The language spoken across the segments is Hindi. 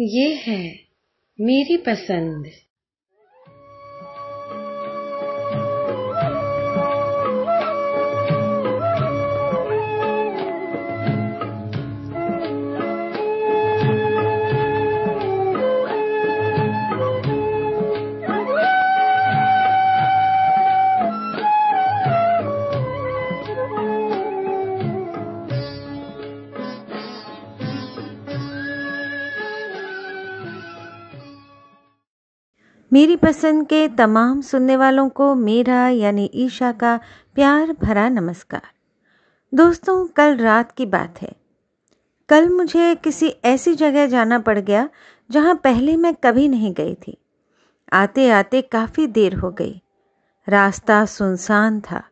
ये है मेरी पसंद। मेरी पसंद के तमाम सुनने वालों को मेरा यानी ईशा का प्यार भरा नमस्कार। दोस्तों, कल रात की बात है। कल मुझे किसी ऐसी जगह जाना पड़ गया जहाँ पहले मैं कभी नहीं गई थी। आते आते काफ़ी देर हो गई। रास्ता सुनसान था।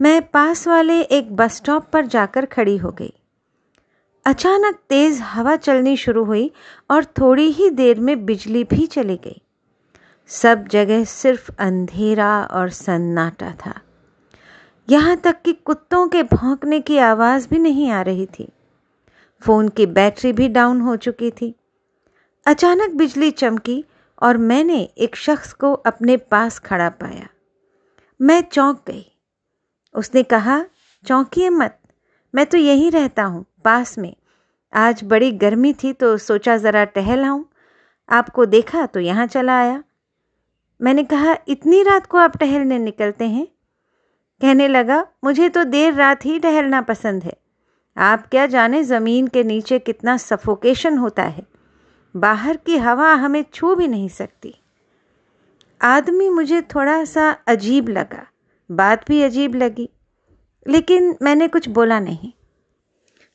मैं पास वाले एक बस स्टॉप पर जाकर खड़ी हो गई। अचानक तेज़ हवा चलनी शुरू हुई और थोड़ी ही देर में बिजली भी चली गई। सब जगह सिर्फ़ अंधेरा और सन्नाटा था। यहाँ तक कि कुत्तों के भौंकने की आवाज़ भी नहीं आ रही थी। फ़ोन की बैटरी भी डाउन हो चुकी थी। अचानक बिजली चमकी और मैंने एक शख्स को अपने पास खड़ा पाया। मैं चौंक गई। उसने कहा, चौंकिए मत, मैं तो यहीं रहता हूँ, पास में। आज बड़ी गर्मी थी तो सोचा ज़रा टहल आऊँ। आपको देखा तो यहाँ चला आया। मैंने कहा, इतनी रात को आप टहलने निकलते हैं? कहने लगा, मुझे तो देर रात ही टहलना पसंद है। आप क्या जाने ज़मीन के नीचे कितना सफोकेशन होता है? बाहर की हवा हमें छू भी नहीं सकती। आदमी मुझे थोड़ा सा अजीब लगा। बात भी अजीब लगी, लेकिन मैंने कुछ बोला नहीं।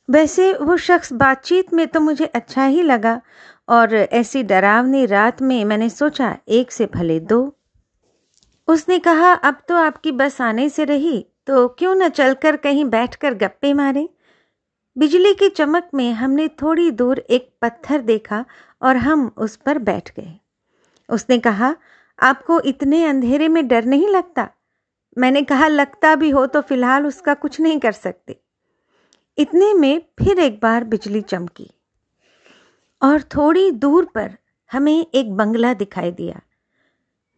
वैसे वो शख्स बातचीत में तो मुझे अच्छा ही लगा और ऐसी डरावनी रात में मैंने सोचा, एक से भले दो। उसने कहा, अब तो आपकी बस आने से रही तो क्यों न चलकर कहीं बैठकर गप्पे मारें? बिजली की चमक में हमने थोड़ी दूर एक पत्थर देखा और हम उस पर बैठ गए। उसने कहा, आपको इतने अंधेरे में डर नहीं लगता? मैंने कहा, लगता भी हो तो फ़िलहाल उसका कुछ नहीं कर सकते। इतने में फिर एक बार बिजली चमकी। और थोड़ी दूर पर हमें एक बंगला दिखाई दिया।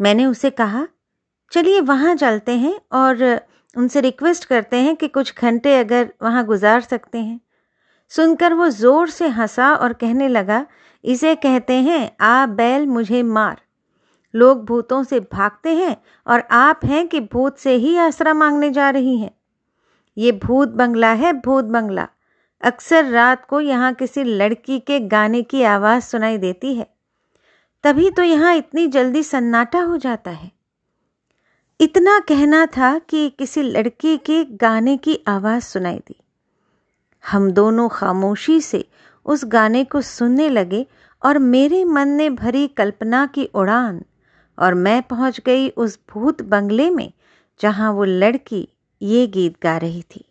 मैंने उसे कहा, चलिए वहाँ चलते हैं और उनसे रिक्वेस्ट करते हैं कि कुछ घंटे अगर वहाँ गुजार सकते हैं। सुनकर वो ज़ोर से हंसा और कहने लगा, इसे कहते हैं, आ बैल मुझे मार। लोग भूतों से भागते हैं और आप हैं कि भूत से ही आसरा मांगने जा रही हैं। ये भूत बंगला है, भूत बंगला। अक्सर रात को यहाँ किसी लड़की के गाने की आवाज़ सुनाई देती है। तभी तो यहाँ इतनी जल्दी सन्नाटा हो जाता है। इतना कहना था कि किसी लड़की के गाने की आवाज़ सुनाई दी। हम दोनों खामोशी से उस गाने को सुनने लगे और मेरे मन ने भरी कल्पना की उड़ान और मैं पहुँच गई उस भूत बंगले में जहाँ वो लड़की ये गीत गा रही थी।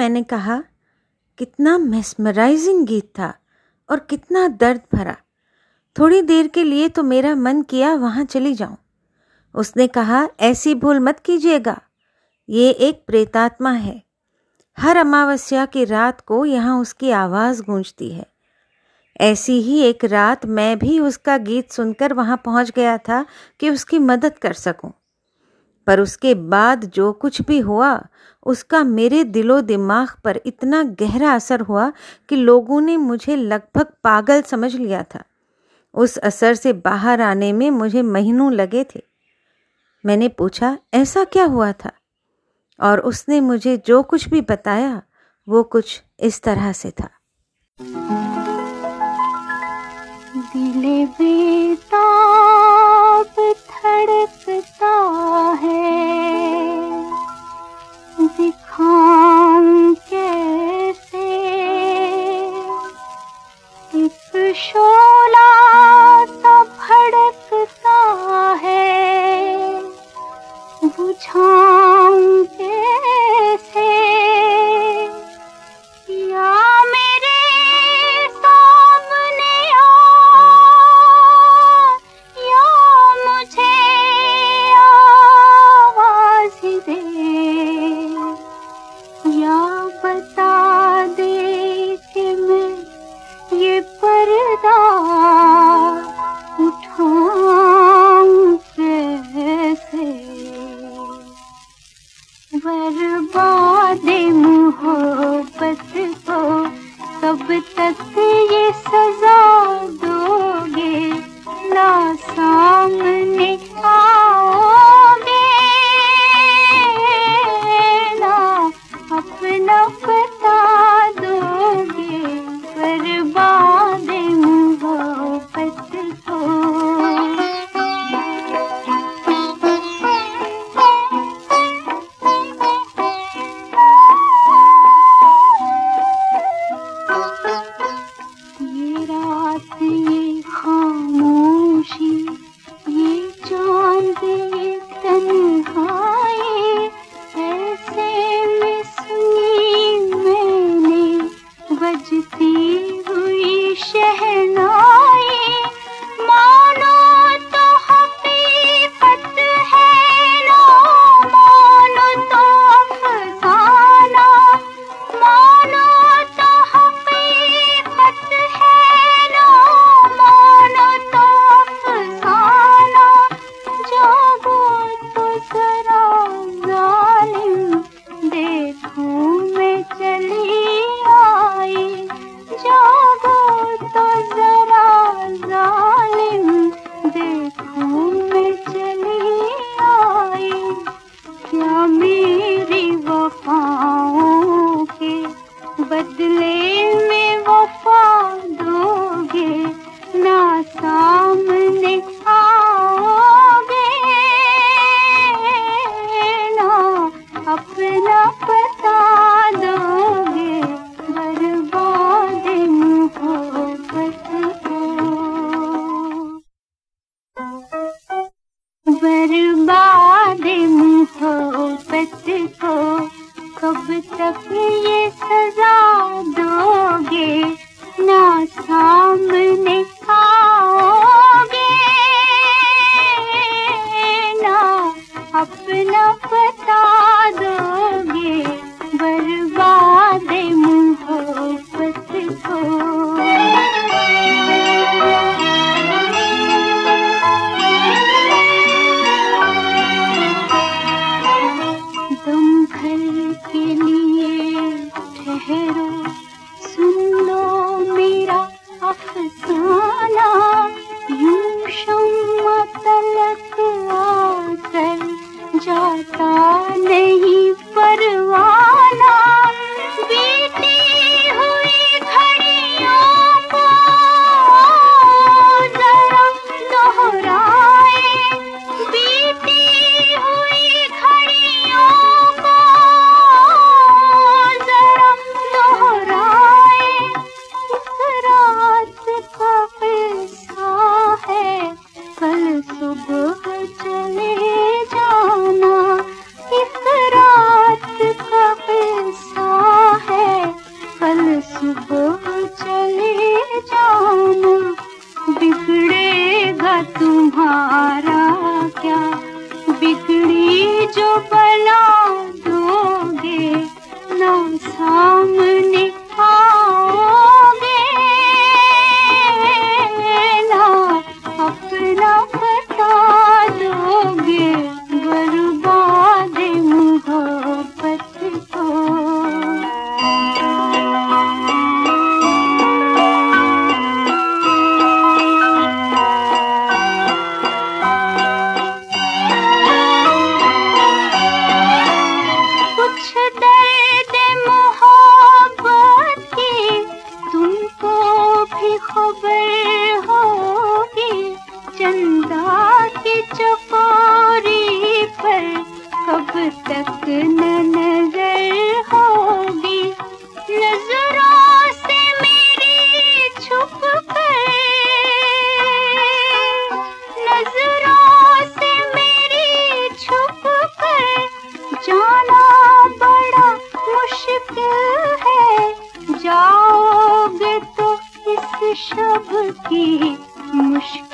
मैंने कहा, कितना मेस्मराइजिंग गीत था और कितना दर्द भरा। थोड़ी देर के लिए तो मेरा मन किया वहाँ चली जाऊँ। उसने कहा, ऐसी भूल मत कीजिएगा। ये एक प्रेतात्मा है। हर अमावस्या की रात को यहाँ उसकी आवाज़ गूंजती है। ऐसी ही एक रात मैं भी उसका गीत सुनकर वहाँ पहुँच गया था कि उसकी मदद कर सकूँ। पर उसके बाद जो कुछ भी हुआ, उसका मेरे दिलो दिमाग पर इतना गहरा असर हुआ कि लोगों ने मुझे लगभग पागल समझ लिया था। उस असर से बाहर आने में मुझे महीनों लगे थे। मैंने पूछा, ऐसा क्या हुआ था? और उसने मुझे जो कुछ भी बताया, वो कुछ इस तरह से था। दिले बेताब धड़कता है। दिखाऊँ कैसे? एक शोला सा भड़कता है। बुझाऊं शब की मुश्किल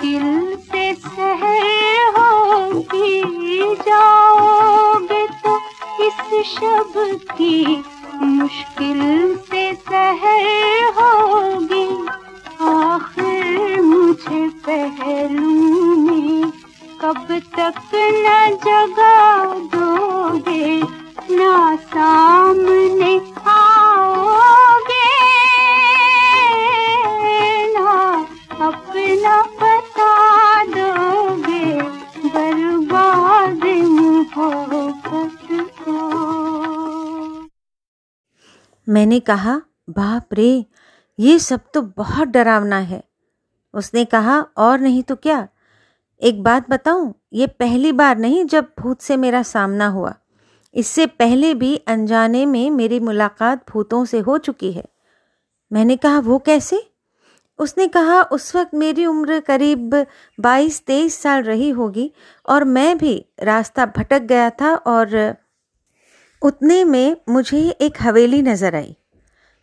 कहा, बाप रे, ये सब तो बहुत डरावना है। उसने कहा, और नहीं तो क्या? एक बात बताऊँ, ये पहली बार नहीं जब भूत से मेरा सामना हुआ। इससे पहले भी अनजाने में मेरी मुलाकात भूतों से हो चुकी है। मैंने कहा, वो कैसे? उसने कहा, उस वक्त मेरी उम्र करीब 22-23 साल रही होगी और मैं भी रास्ता भटक गया था और उतने में मुझे एक हवेली नज़र आई।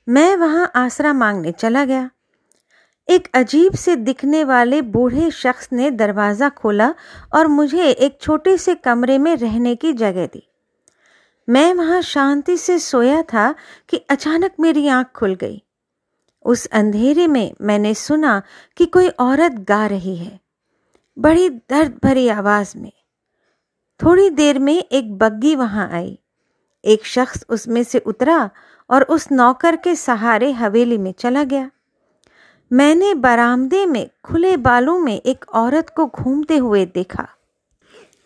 मैं वहाँ आसरा मांगने चला गया। एक अजीब से दिखने वाले बूढ़े शख्स ने दरवाज़ा खोला और मुझे एक छोटे से कमरे में रहने की जगह दी। मैं वहाँ शांति से सोया था कि अचानक मेरी आँख खुल गई। उस अंधेरे में मैंने सुना कि कोई औरत गा रही है। बड़ी दर्द भरी आवाज़ में। थोड़ी देर में एक बग्गी वहाँ आई। एक शख्स उसमें से उतरा और उस नौकर के सहारे हवेली में चला गया। मैंने बरामदे में खुले बालों में एक औरत को घूमते हुए देखा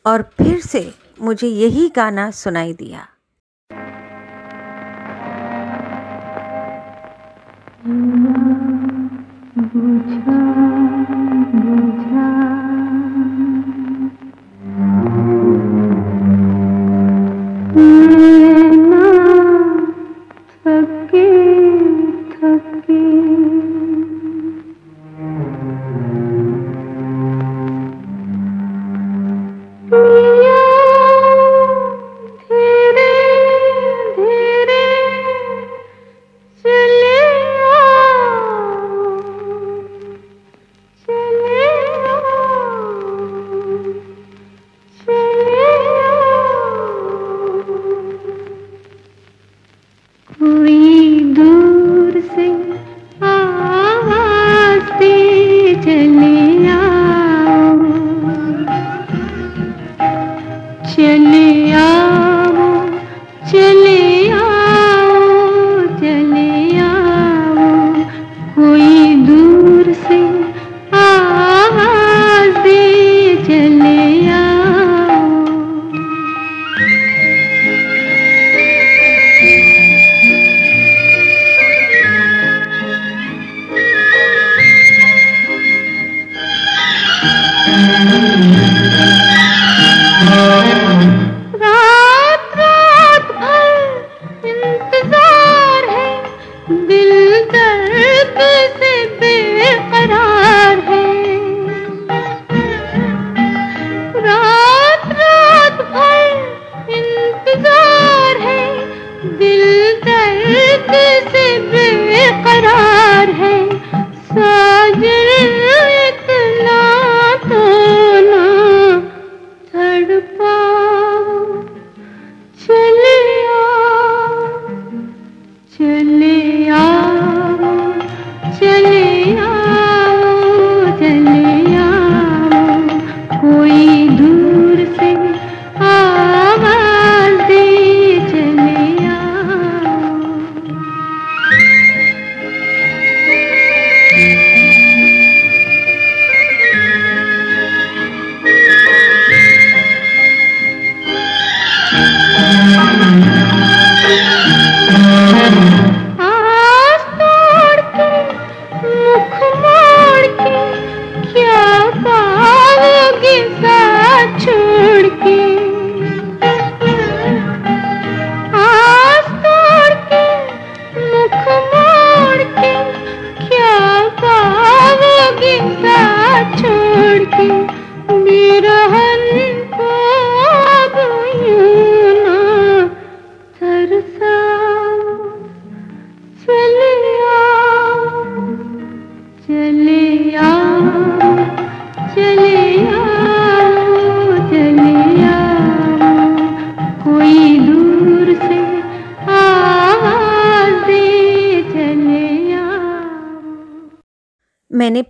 और फिर से मुझे यही गाना सुनाई दिया। बुझा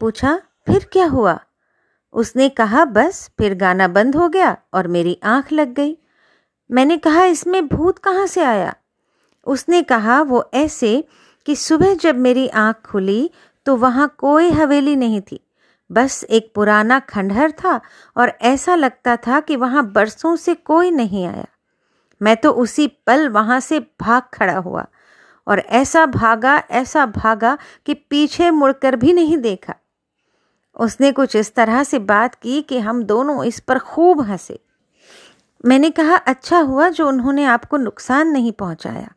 पूछा, फिर क्या हुआ? उसने कहा, बस, फिर गाना बंद हो गया और मेरी आँख लग गई। मैंने कहा, इसमें भूत कहाँ से आया? उसने कहा, वो ऐसे कि सुबह जब मेरी आँख खुली तो वहाँ कोई हवेली नहीं थी। बस एक पुराना खंडहर था और ऐसा लगता था कि वहाँ बरसों से कोई नहीं आया। मैं तो उसी पल वहाँ से भाग खड़ा हुआ और ऐसा भागा ऐसा भागा कि पीछे मुड़कर भी नहीं देखा। उसने कुछ इस तरह से बात की कि हम दोनों इस पर खूब हंसे। मैंने कहा अच्छा हुआ जो उन्होंने आपको नुकसान नहीं पहुँचाया।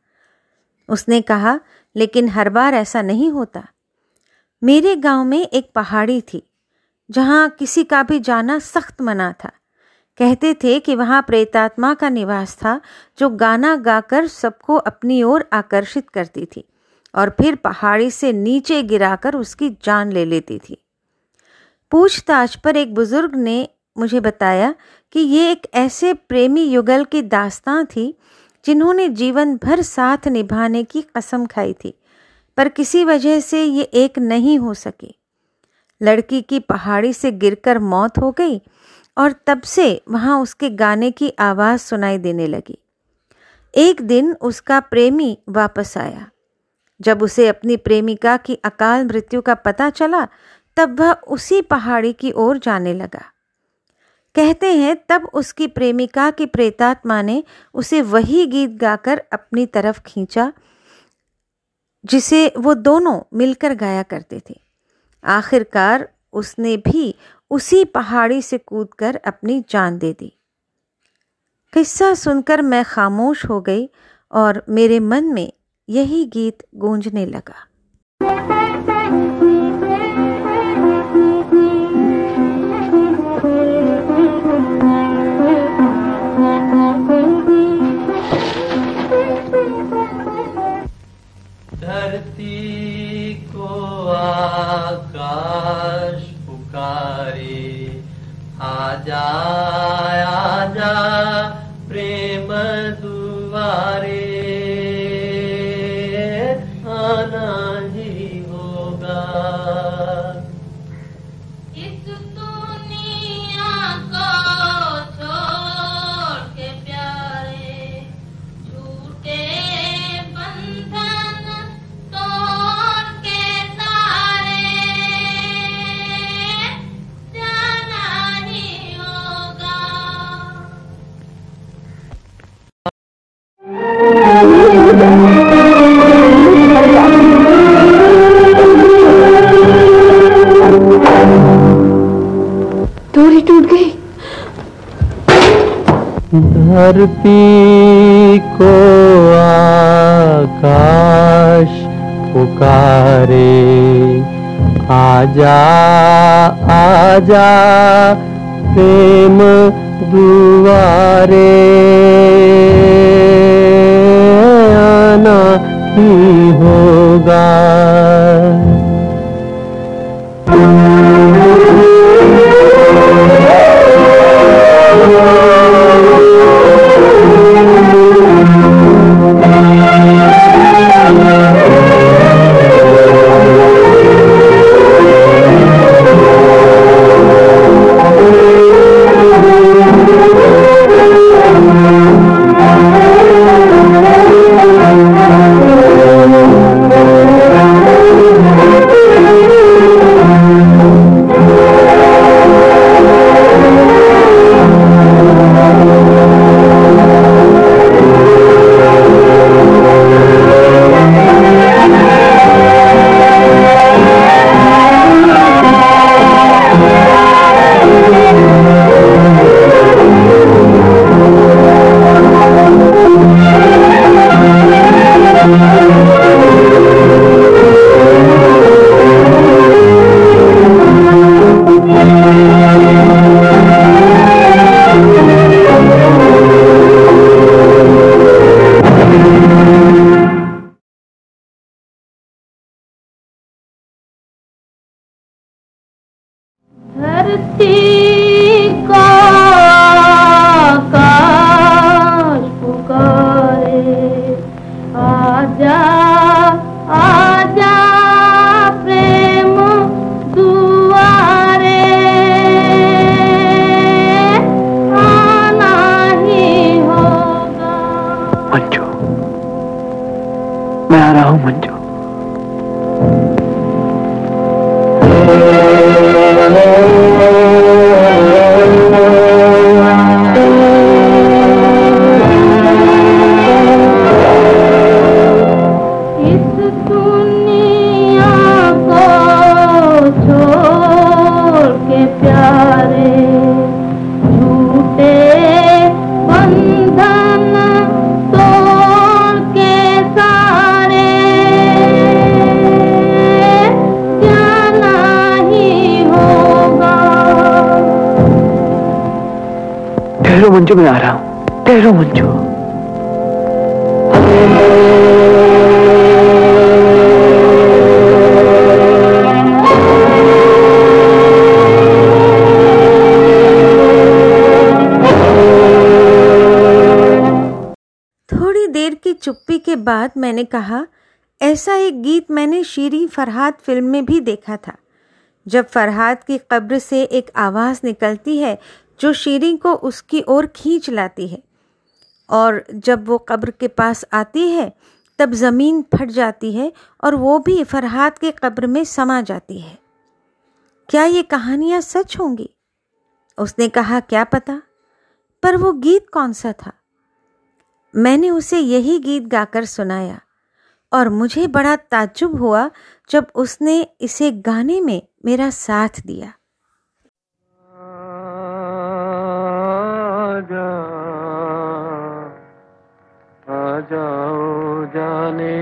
उसने कहा, लेकिन हर बार ऐसा नहीं होता। मेरे गाँव में एक पहाड़ी थी, जहाँ किसी का भी जाना सख्त मना था। कहते थे कि वहाँ प्रेतात्मा का निवास था, जो गाना गाकर सबको अपनी ओर आकर्षित करती थी और फिर पहाड़ी से नीचे गिराकर उसकी जान ले लेती थी। पूछताछ पर एक बुज़ुर्ग ने मुझे बताया कि ये एक ऐसे प्रेमी युगल की दास्तां थी, जिन्होंने जीवन भर साथ निभाने की कसम खाई थी, पर किसी वजह से ये एक नहीं हो सकी। लड़की की पहाड़ी से गिरकर मौत हो गई और तब से वहाँ उसके गाने की आवाज़ सुनाई देने लगी। एक दिन उसका प्रेमी वापस आया। जब उसे अपनी प्रेमिका की अकाल मृत्यु का पता चला तब वह उसी पहाड़ी की ओर जाने लगा। कहते हैं, तब उसकी प्रेमिका की प्रेतात्मा ने उसे वही गीत गाकर अपनी तरफ़ खींचा, जिसे वो दोनों मिलकर गाया करते थे। आखिरकार उसने भी उसी पहाड़ी से कूदकर अपनी जान दे दी। किस्सा सुनकर मैं खामोश हो गई और मेरे मन में यही गीत गूंजने लगा। आकाश पुकारे। आजा आजा प्रेम दुआरे धरती को आकाश पुकारे। आजा आजा प्रेम दुआरे। आना ही होगा। धरती मंजू मैं आ रहा हूँ। ठहरो मंजू। थोड़ी देर की चुप्पी के बाद मैंने कहा, ऐसा एक गीत मैंने शीरी फरहाद फ़िल्म में भी देखा था। जब फरहाद की कब्र से एक आवाज़ निकलती है जो शीरी को उसकी ओर खींच लाती है और जब वो कब्र के पास आती है, तब ज़मीन फट जाती है और वो भी फरहाद के कब्र में समा जाती है। क्या ये कहानियाँ सच होंगी? उसने कहा, क्या पता? पर वो गीत कौन सा था? मैंने उसे यही गीत गाकर सुनाया और मुझे बड़ा ताज्जुब हुआ जब उसने इसे गाने में मेरा साथ दिया। आ जाओ जाने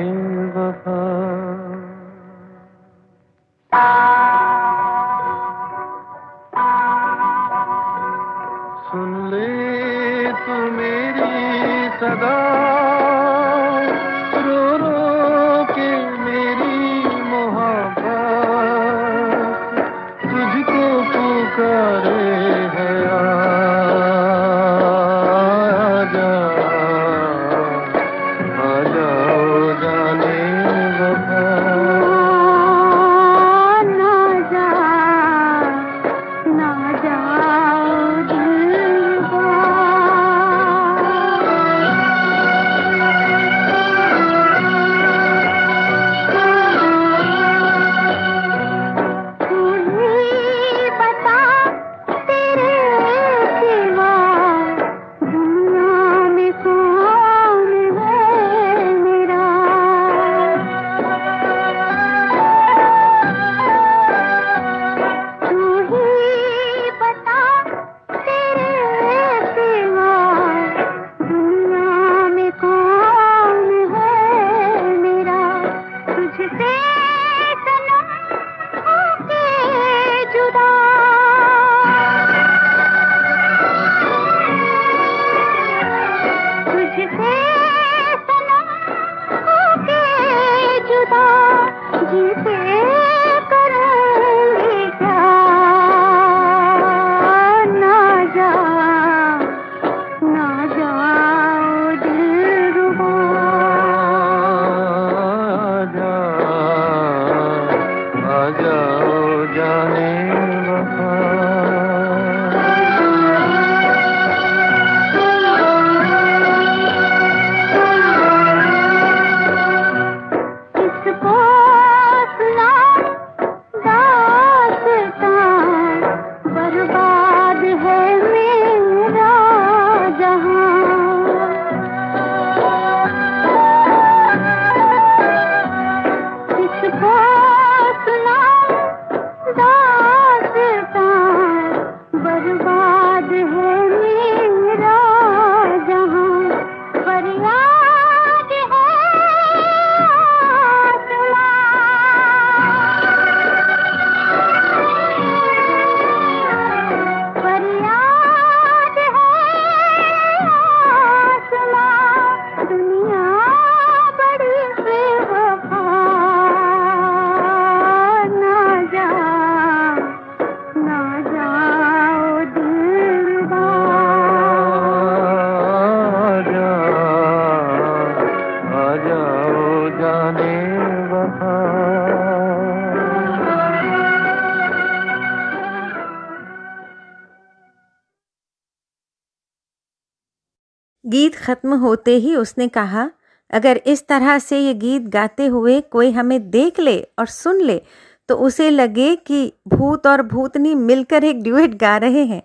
खत्म होते ही उसने कहा, अगर इस तरह से ये गीत गाते हुए कोई हमें देख ले और सुन ले तो उसे लगे कि भूत और भूतनी मिलकर एक ड्यूएट गा रहे हैं।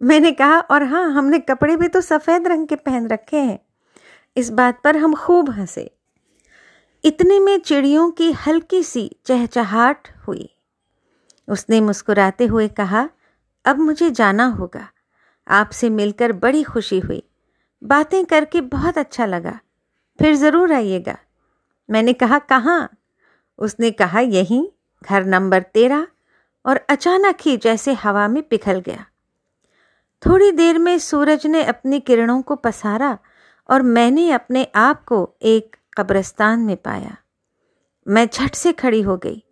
मैंने कहा, और हाँ हमने कपड़े भी तो सफ़ेद रंग के पहन रखे हैं। इस बात पर हम खूब हंसे। इतने में चिड़ियों की हल्की सी चहचहाट हुई। उसने मुस्कुराते हुए कहा, अब मुझे जाना होगा। आपसे मिलकर बड़ी खुशी हुई। बातें करके बहुत अच्छा लगा। फिर ज़रूर आइएगा। मैंने कहा, कहाँ? उसने कहा, यहीं, घर नंबर तेरह। और अचानक ही जैसे हवा में पिघल गया। थोड़ी देर में सूरज ने अपनी किरणों को पसारा और मैंने अपने आप को एक कब्रस्तान में पाया। मैं झट से खड़ी हो गई।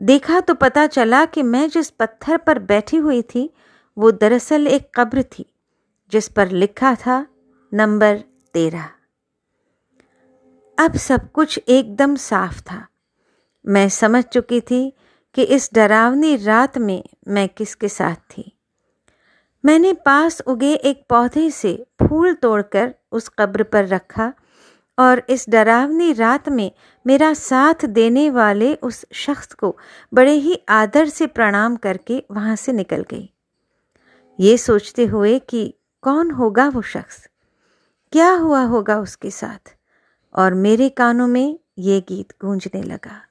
देखा तो पता चला कि मैं जिस पत्थर पर बैठी हुई थी, वो दरअसल एक कब्र थी, जिस पर लिखा था नंबर तेरह। अब सब कुछ एकदम साफ़ था। मैं समझ चुकी थी कि इस डरावनी रात में मैं किसके साथ थी। मैंने पास उगे एक पौधे से फूल तोड़कर उस कब्र पर रखा और इस डरावनी रात में मेरा साथ देने वाले उस शख्स को बड़े ही आदर से प्रणाम करके वहाँ से निकल गई। ये सोचते हुए कि कौन होगा वो शख्स? क्या हुआ होगा उसके साथ? और मेरे कानों में ये गीत गूंजने लगा।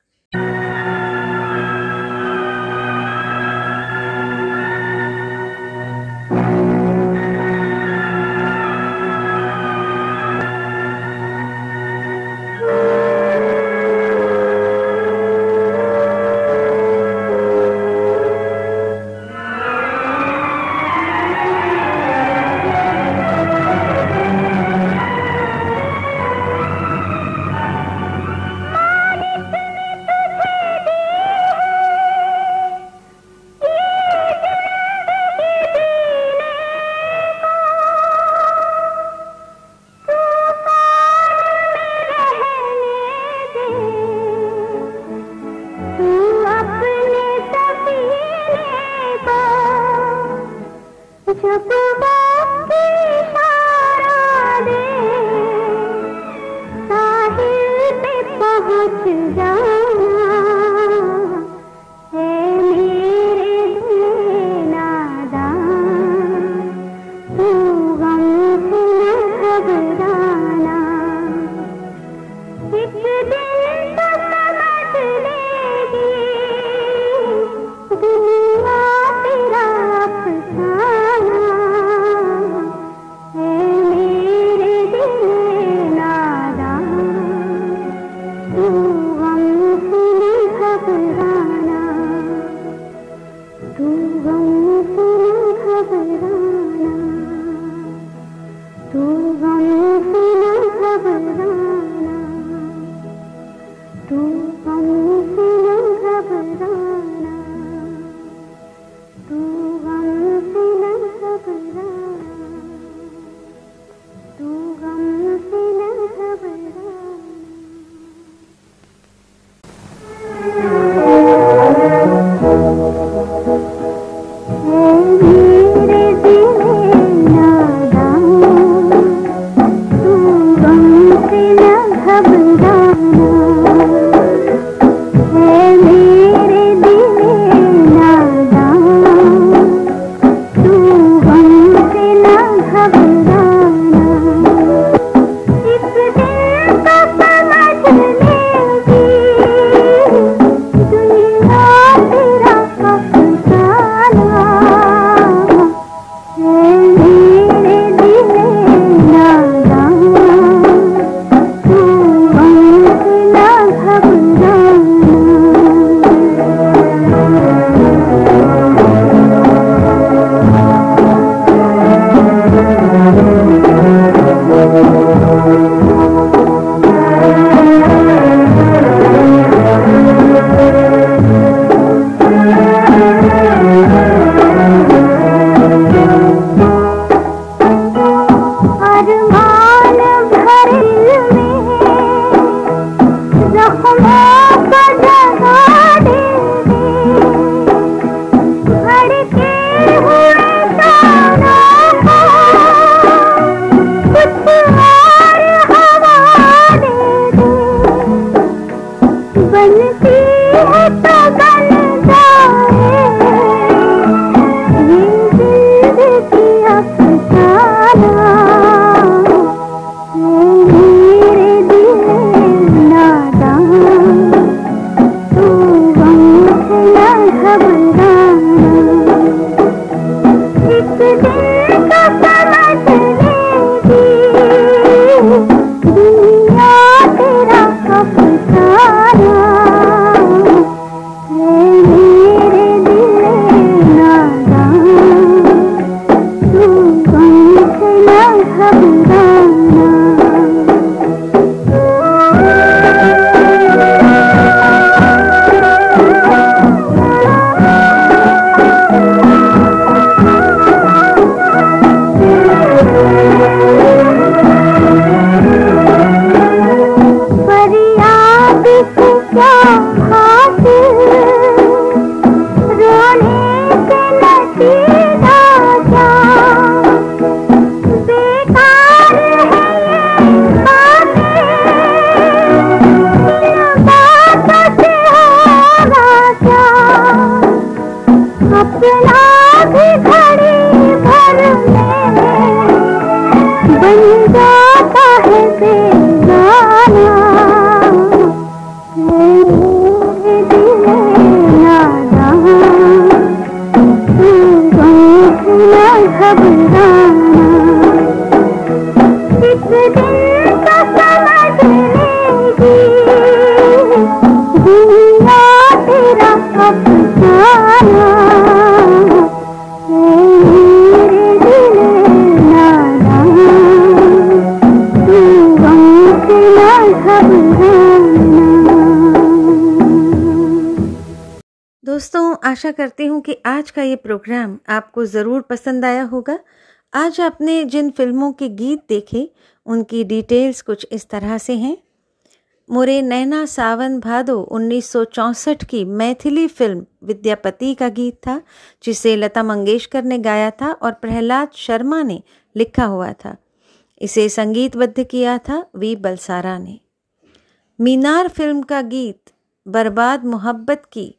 करती हूँ कि आज का ये प्रोग्राम आपको ज़रूर पसंद आया होगा। आज आपने जिन फ़िल्मों के गीत देखे, उनकी डिटेल्स कुछ इस तरह से हैं। मोरे नैना सावन भादो 1964 की मैथिली फ़िल्म विद्यापति का गीत था, जिसे लता मंगेशकर ने गाया था और प्रहलाद शर्मा ने लिखा हुआ था। इसे संगीतबद्ध किया था वी बलसारा ने। मीनार फ़िल्म का गीत बर्बाद मोहब्बत की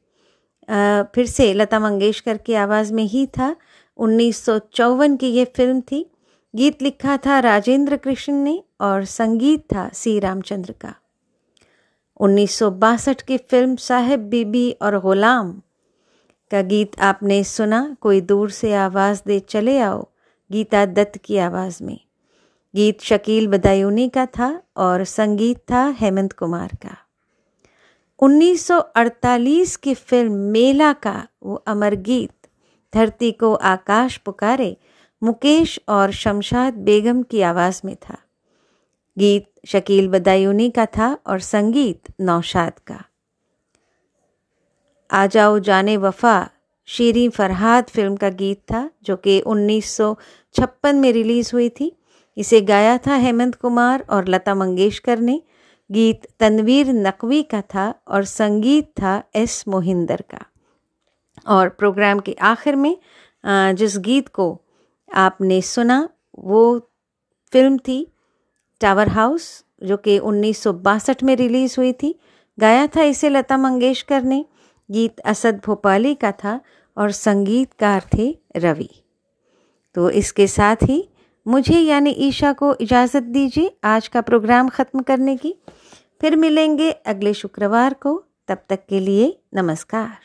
फिर से लता मंगेशकर की आवाज़ में ही था। उन्नीस सौ चौवन की ये फ़िल्म थी। गीत लिखा था राजेंद्र कृष्ण ने और संगीत था सी रामचंद्र का। उन्नीस सौ बासठ की फ़िल्म साहेब बीबी और गुलाम। का गीत आपने सुना, कोई दूर से आवाज़ दे चले आओ, गीता दत्त की आवाज़ में। गीत शकील बदायूनी का था और संगीत था हेमंत कुमार का। 1948 की फ़िल्म मेला का वो अमर गीत, धरती को आकाश पुकारे, मुकेश और शमशाद बेगम की आवाज़ में था। गीत शकील बदायूनी का था और संगीत नौशाद का। आ जाओ जाने वफा, शीरी फरहाद फ़िल्म का गीत था, जो कि 1956 में रिलीज़ हुई थी। इसे गाया था हेमंत कुमार और लता मंगेशकर ने। गीत तनवीर नकवी का था और संगीत था एस मोहिंदर का। और प्रोग्राम के आखिर में जिस गीत को आपने सुना, वो फ़िल्म थी टावर हाउस, जो कि उन्नीस सौ बासठ में रिलीज़ हुई थी। गाया था इसे लता मंगेशकर ने। गीत असद भोपाली का था और संगीतकार थे रवि। तो इसके साथ ही मुझे यानी ईशा को इजाज़त दीजिए आज का प्रोग्राम ख़त्म करने की। फिर मिलेंगे अगले शुक्रवार को। तब तक के लिए नमस्कार।